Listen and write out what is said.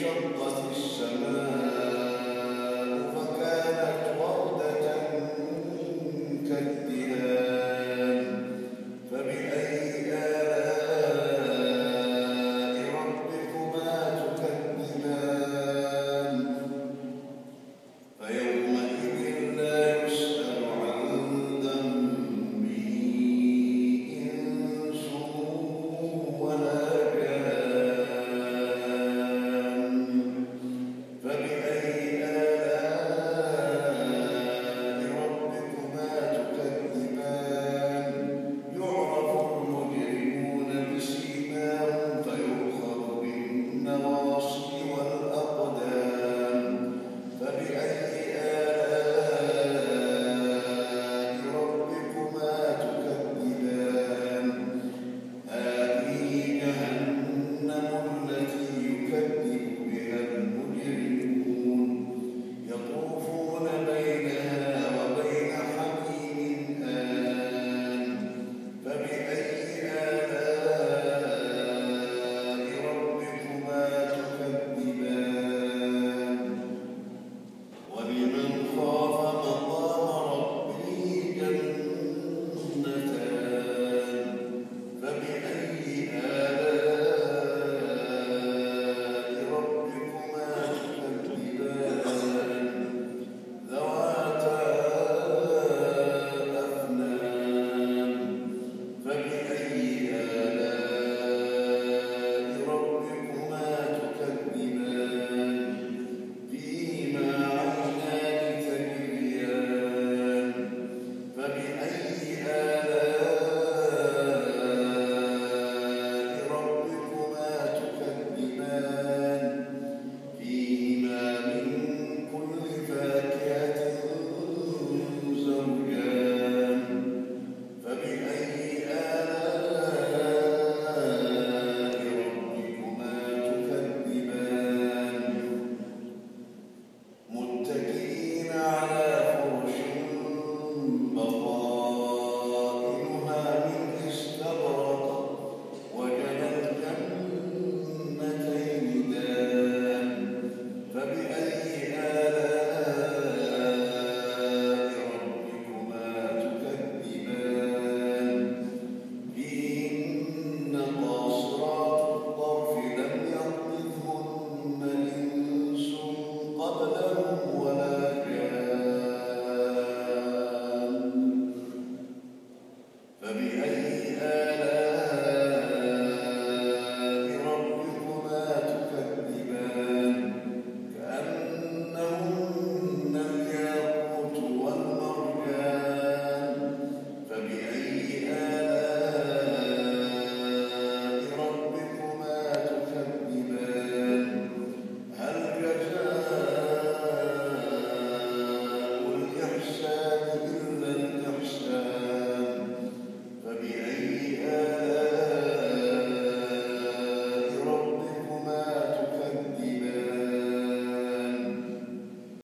Sejam vocês.